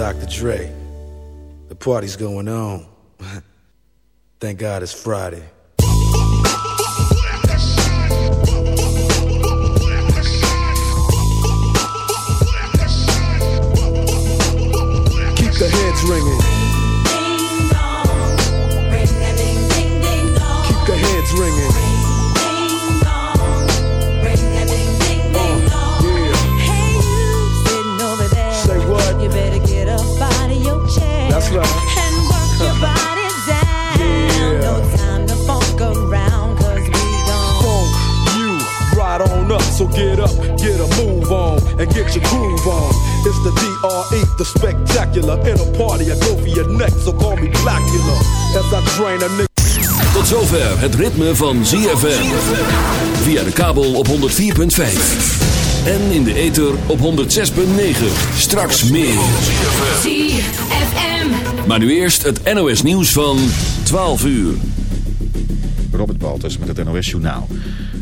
Dr. Dre. The party's going on. Thank God it's Friday. Keep the heads ringing. Right. And work your body down. Yeah. No time to funk around, cause we gon' Funk you right on up. So get up, get a move on, and get your groove on. It's the DRE, the spectacular. In a party, I go for your neck, so call me Blackula. As I drain a nigga. Tot zover het ritme van ZFM. Via de kabel op 104.5. En in de ether op 106.9. Straks meer. ZFM. Maar nu eerst het NOS nieuws van 12 uur. Robert Baltus met het NOS Journaal.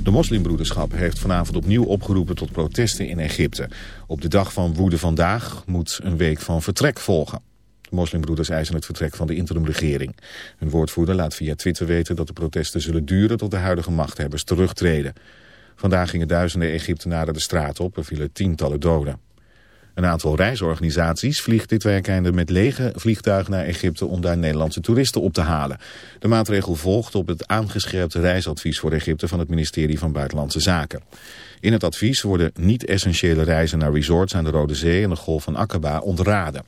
De moslimbroederschap heeft vanavond opnieuw opgeroepen tot protesten in Egypte. Op de dag van woede vandaag moet een week van vertrek volgen. De moslimbroeders eisen het vertrek van de interimregering. Hun woordvoerder laat via Twitter weten dat de protesten zullen duren tot de huidige machthebbers terugtreden. Vandaag gingen duizenden Egyptenaren de straat op, er vielen tientallen doden. Een aantal reisorganisaties vliegt dit weekende met lege vliegtuigen naar Egypte om daar Nederlandse toeristen op te halen. De maatregel volgt op het aangescherpte reisadvies voor Egypte van het ministerie van Buitenlandse Zaken. In het advies worden niet-essentiële reizen naar resorts aan de Rode Zee en de Golf van Aqaba ontraden.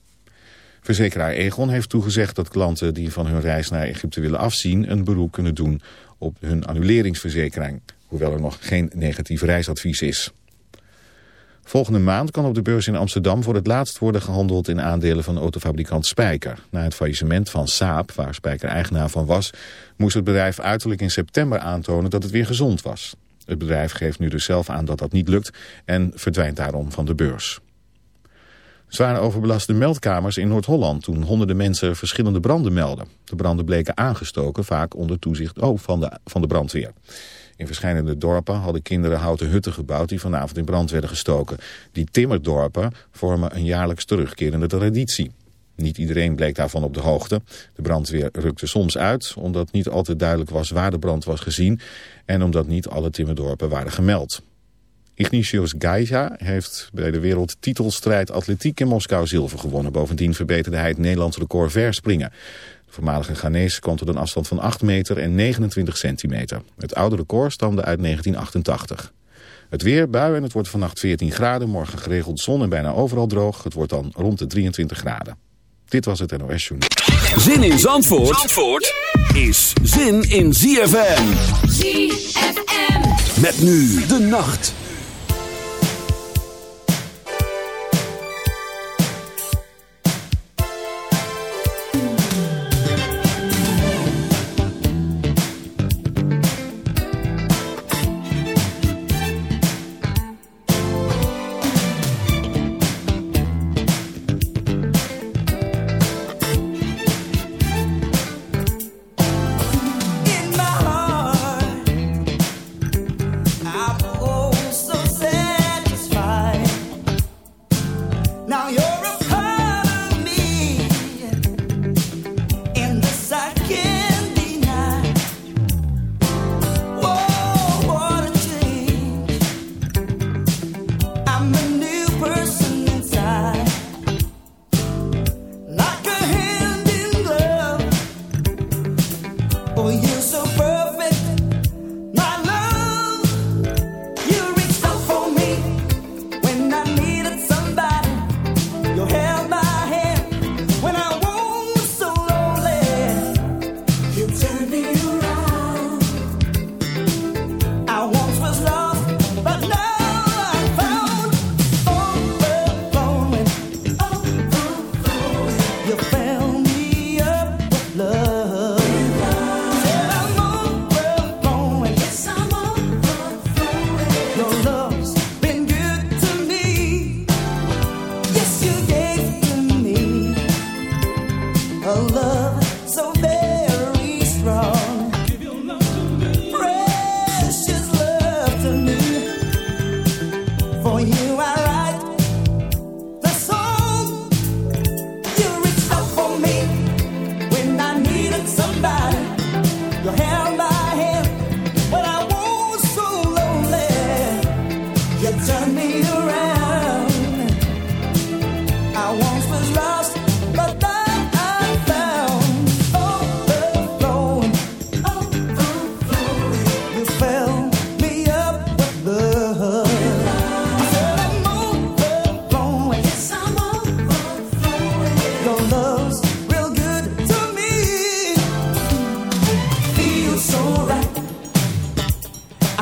Verzekeraar Egon heeft toegezegd dat klanten die van hun reis naar Egypte willen afzien een beroep kunnen doen op hun annuleringsverzekering, hoewel er nog geen negatief reisadvies is. Volgende maand kan op de beurs in Amsterdam voor het laatst worden gehandeld in aandelen van autofabrikant Spijker. Na het faillissement van Saab, waar Spijker eigenaar van was, moest het bedrijf uiterlijk in september aantonen dat het weer gezond was. Het bedrijf geeft nu dus zelf aan dat dat niet lukt en verdwijnt daarom van de beurs. Zwaar overbelaste meldkamers in Noord-Holland toen honderden mensen verschillende branden melden. De branden bleken aangestoken, vaak onder toezicht oh, van, de, van de brandweer. In verschillende dorpen hadden kinderen houten hutten gebouwd die vanavond in brand werden gestoken. Die timmerdorpen vormen een jaarlijks terugkerende traditie. Niet iedereen bleek daarvan op de hoogte. De brandweer rukte soms uit, omdat niet altijd duidelijk was waar de brand was gezien en omdat niet alle timmerdorpen waren gemeld. Ignatius Gaija heeft bij de wereldtitelstrijd atletiek in Moskou zilver gewonnen. Bovendien verbeterde hij het Nederlands record verspringen. De voormalige Ghanese kwam tot een afstand van 8 meter en 29 centimeter. Het oude record stamde uit 1988. Het weer, bui en het wordt vannacht 14 graden. Morgen geregeld zon en bijna overal droog. Het wordt dan rond de 23 graden. Dit was het NOS Journal. Zin in Zandvoort, Zandvoort is zin in ZFM. ZFM. Met nu de nacht.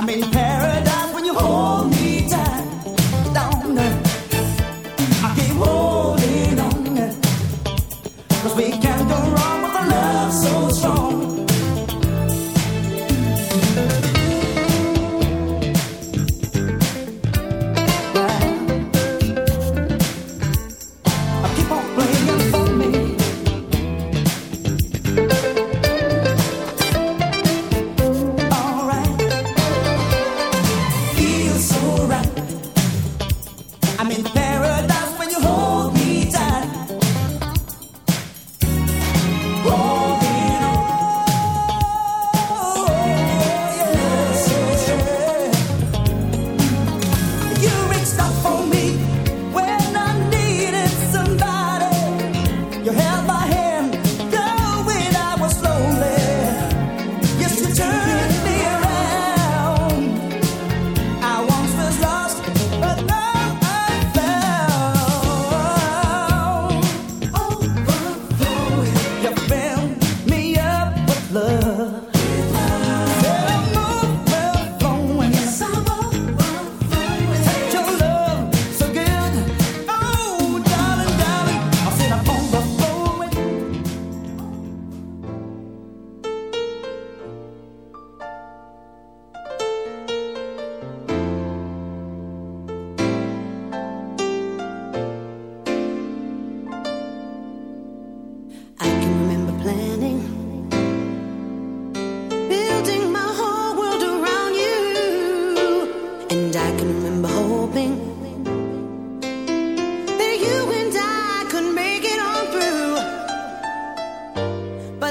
It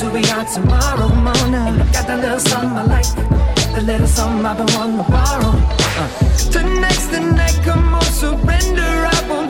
who we are tomorrow morning. And I got that little something I like, the little something I've been wanting to borrow. Uh-huh. Uh. Tonight's the night, come on, surrender. I won't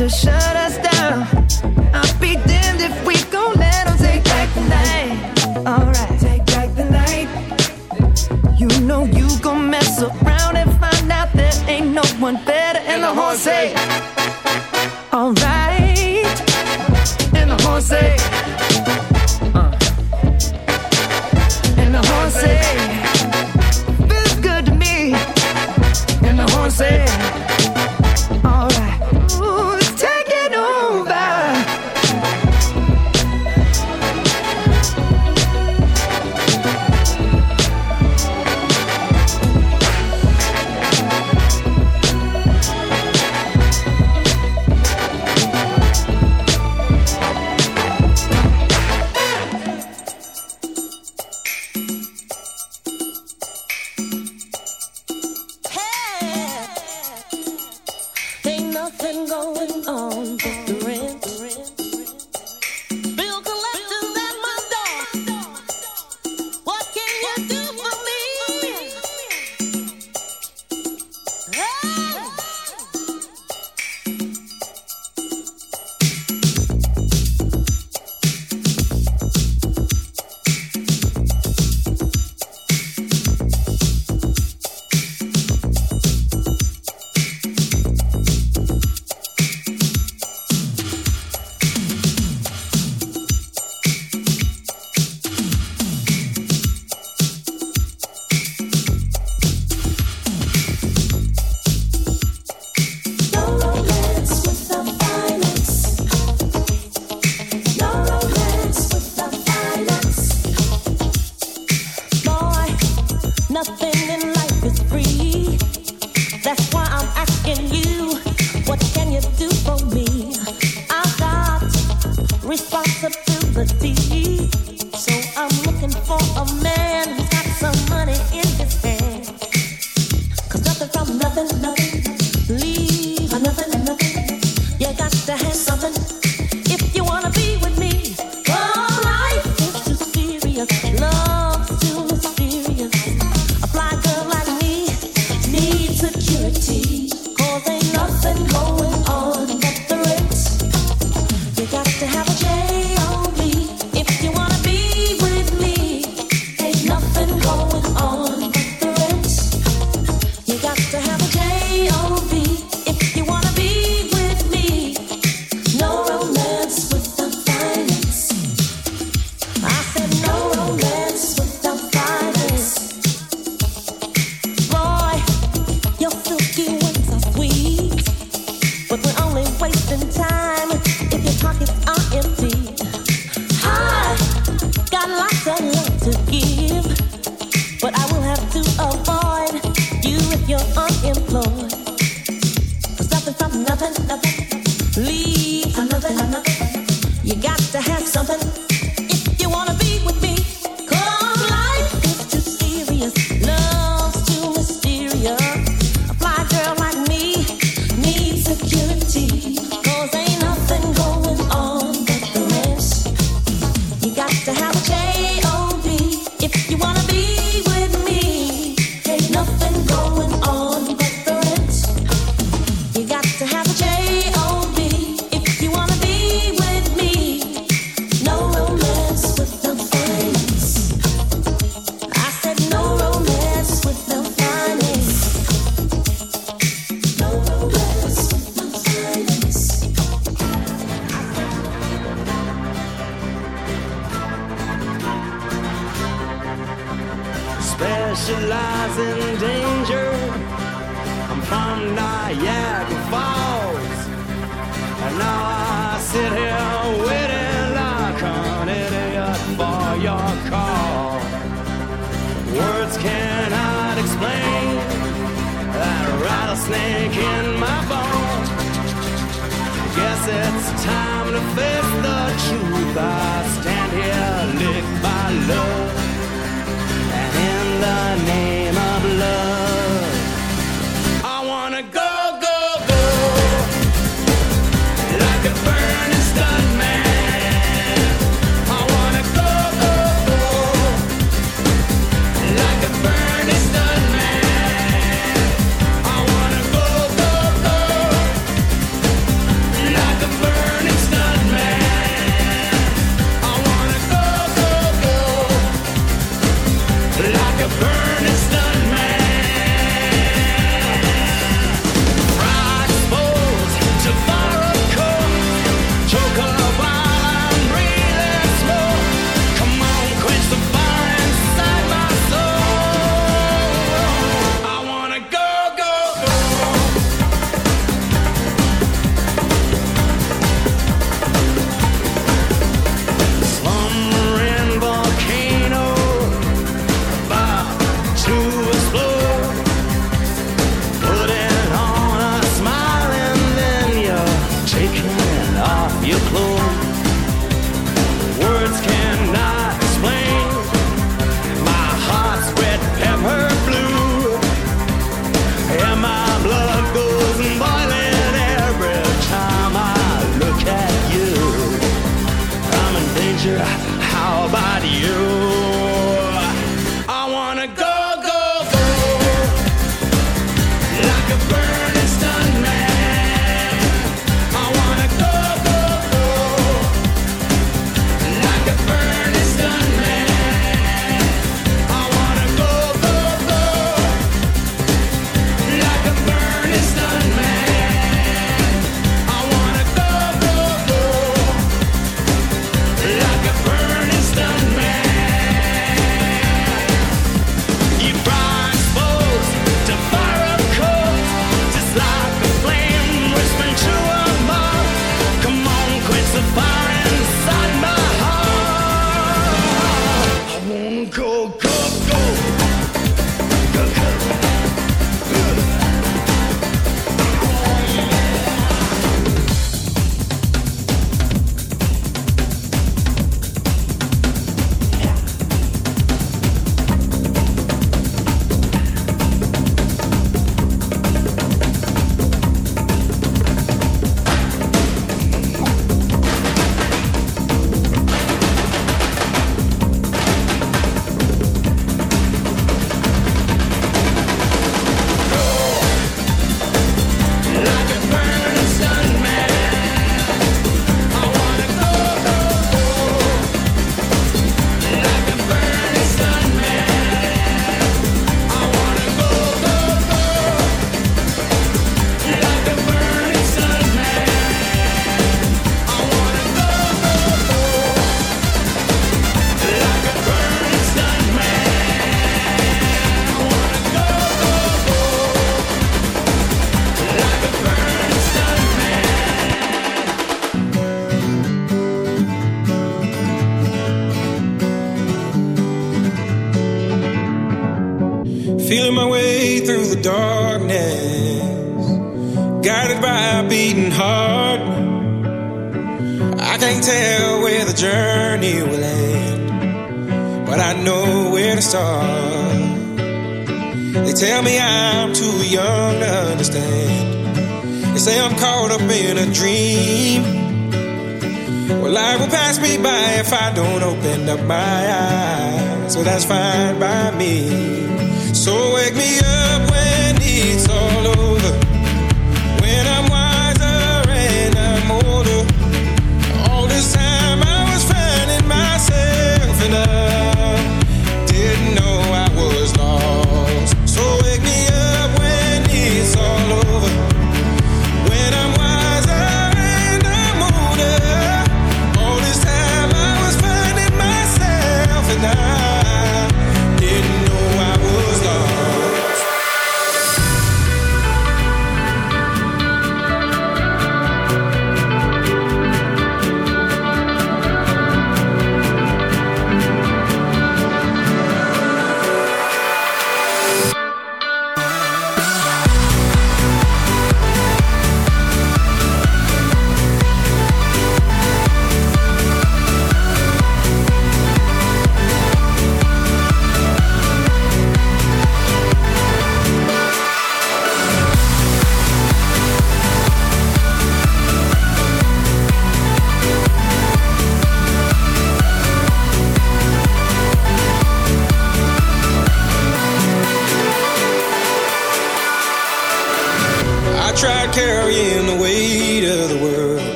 to shut up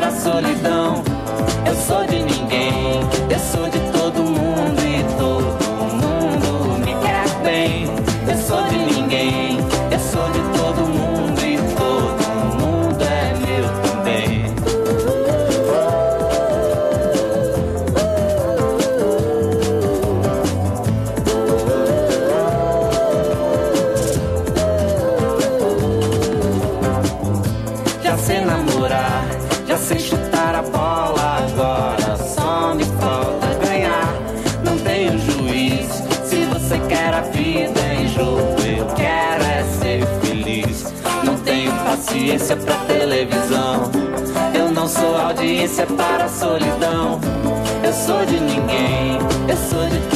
para a solidão. Eu sou de ninguém, eu sou de todos. paciência é para a solidão. Eu sou de ninguém, eu sou de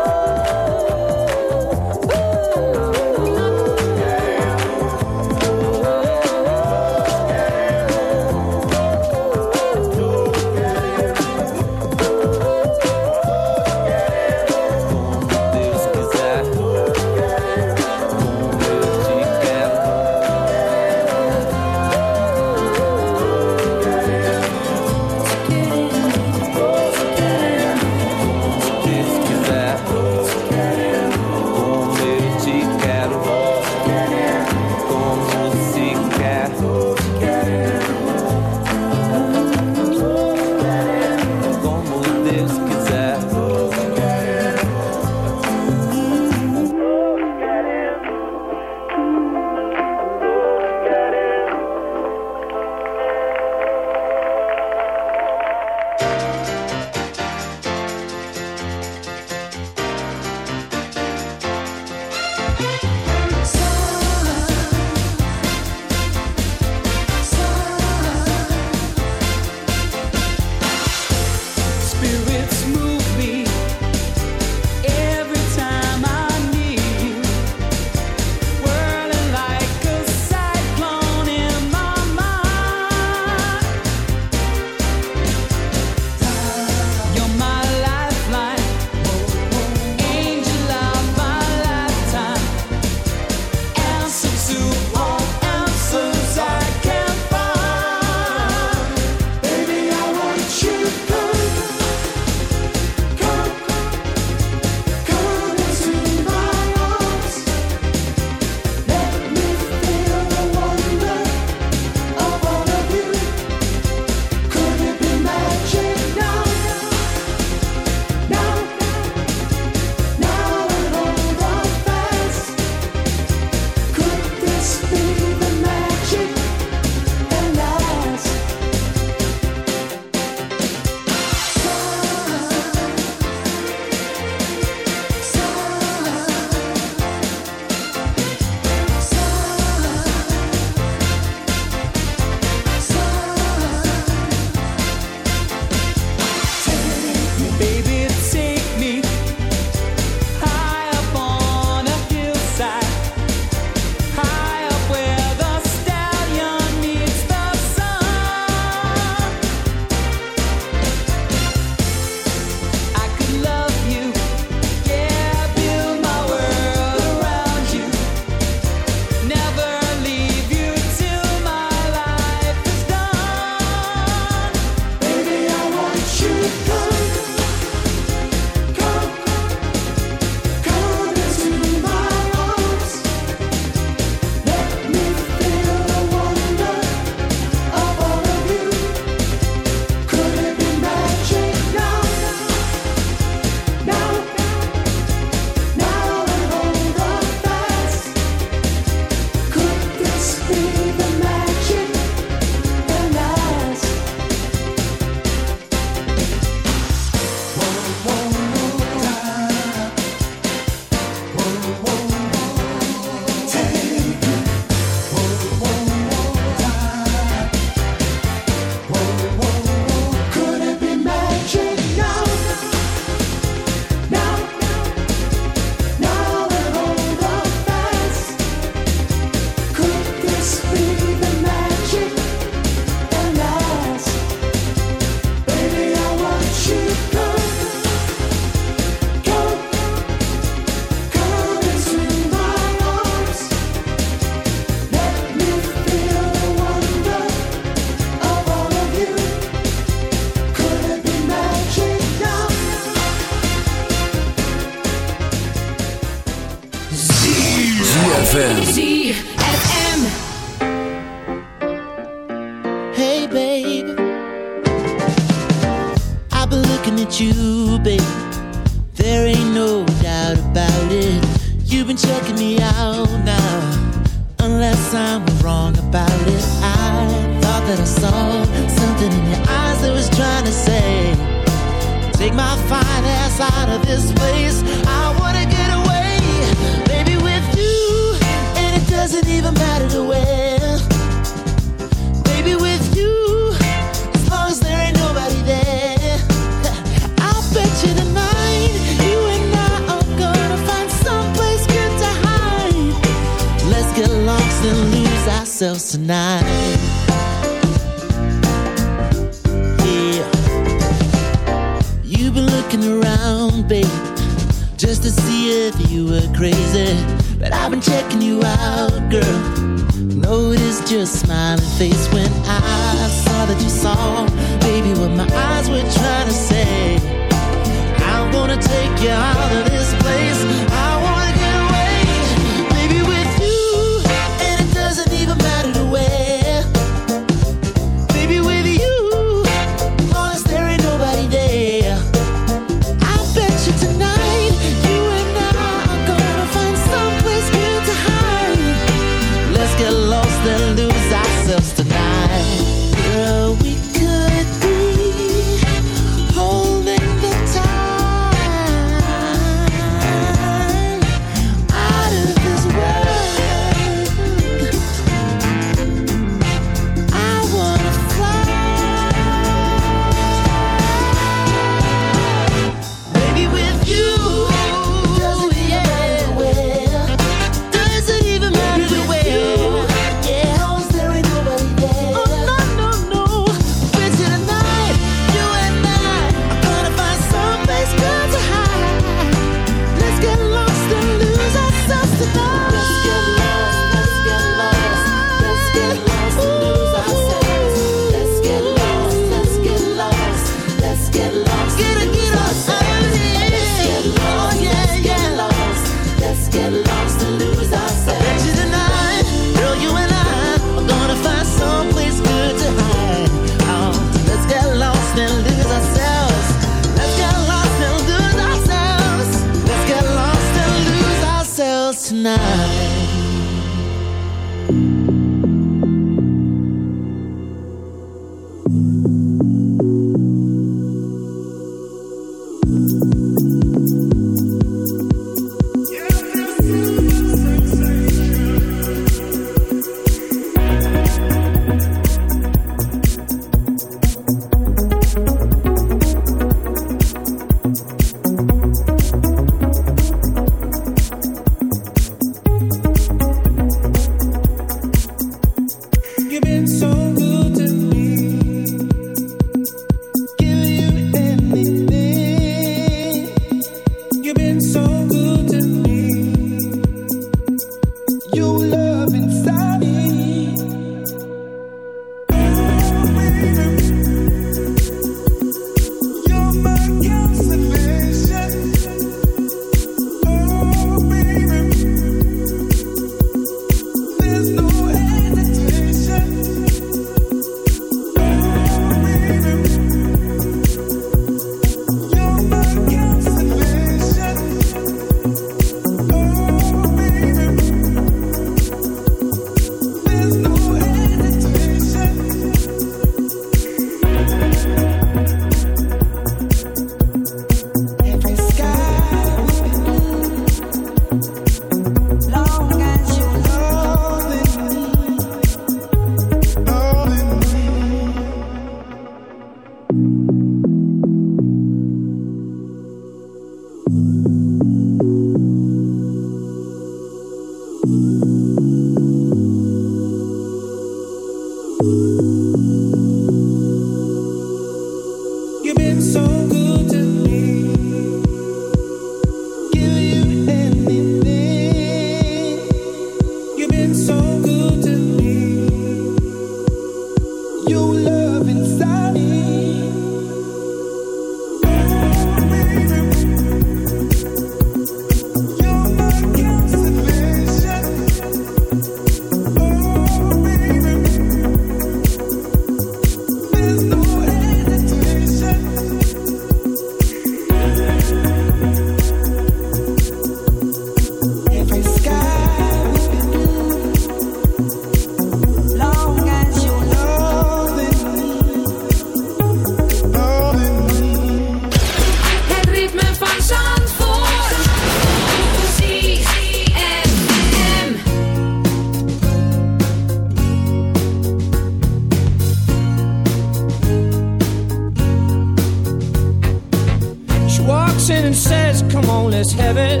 let's have it.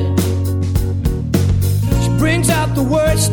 She brings out the worst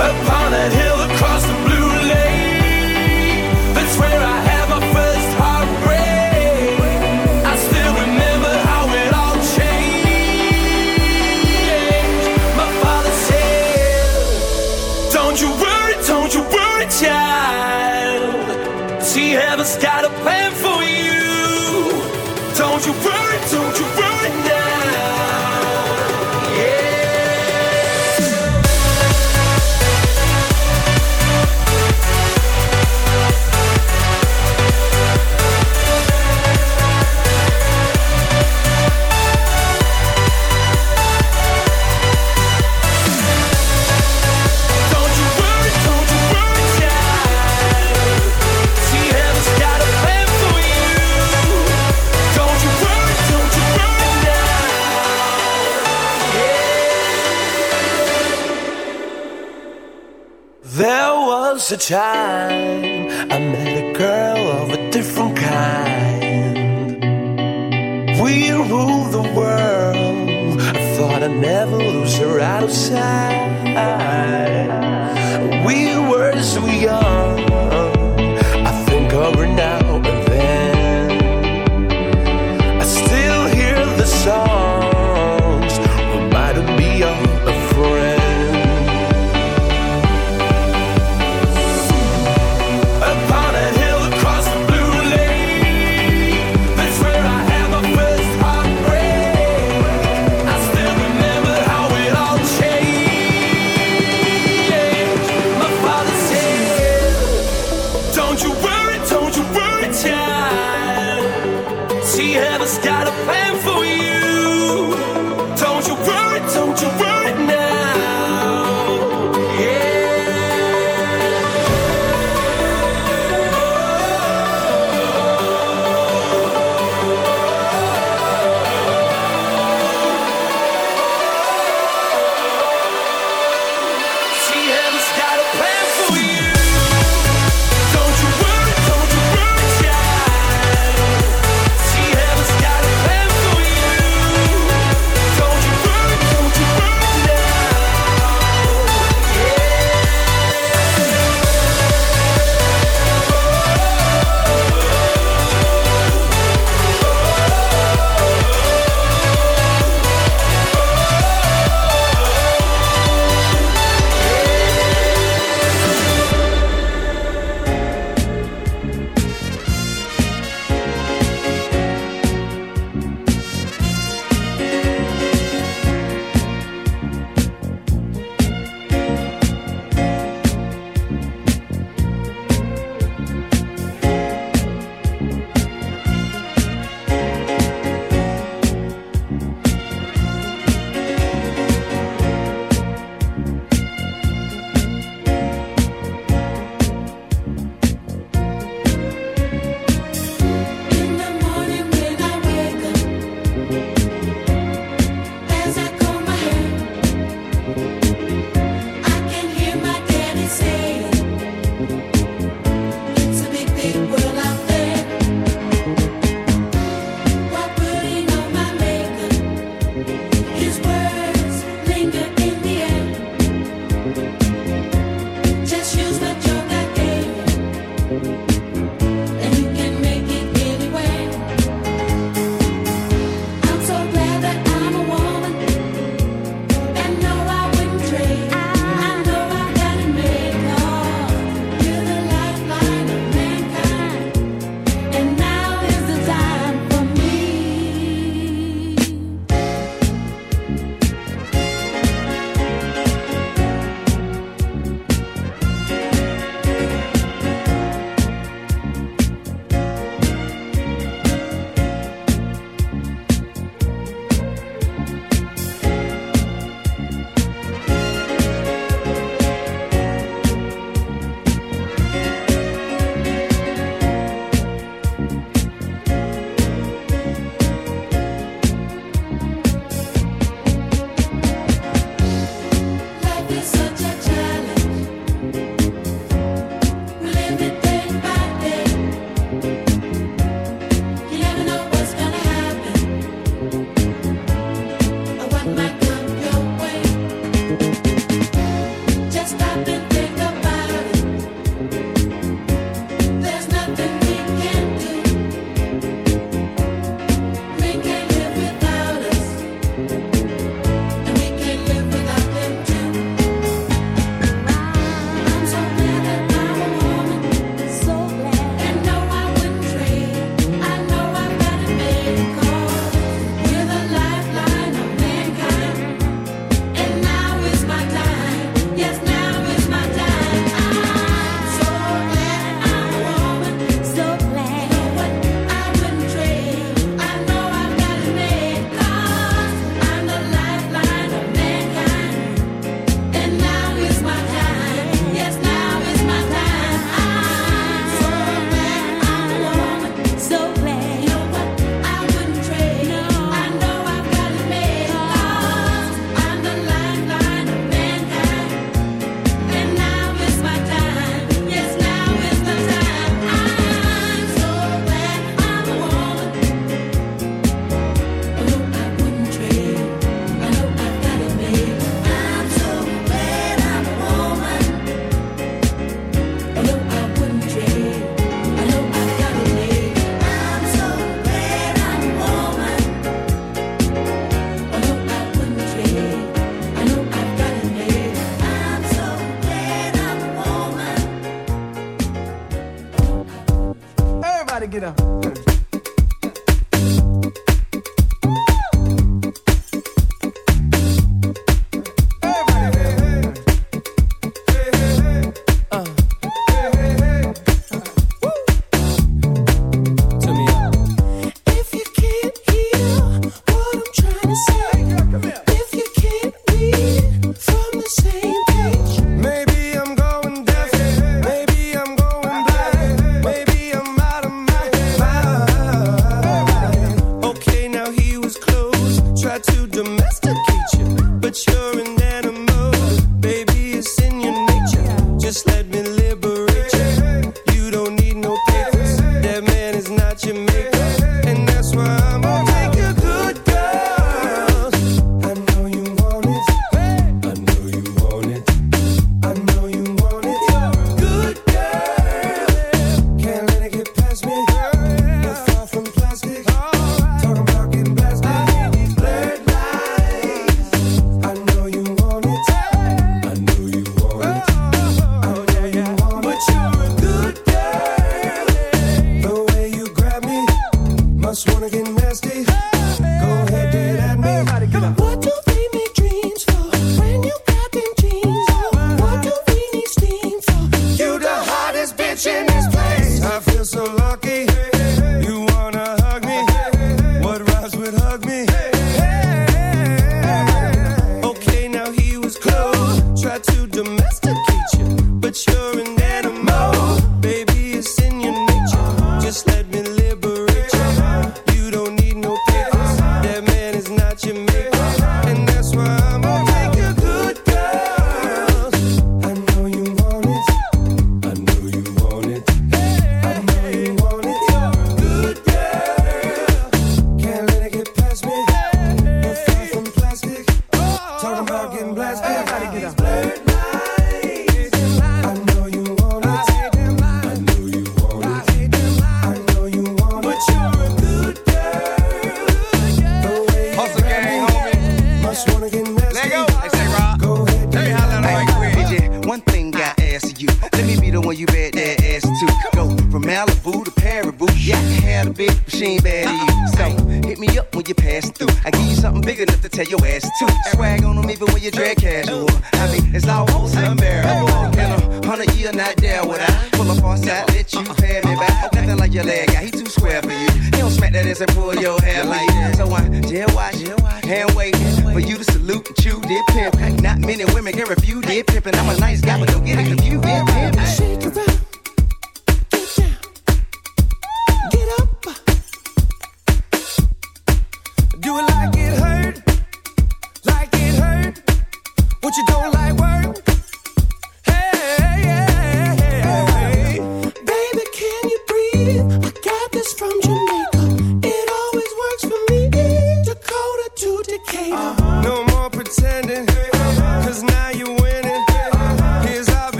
Upon that hill a time I met a girl of a different kind. We ruled the world. I thought I'd never lose her out of sight. We were so young. I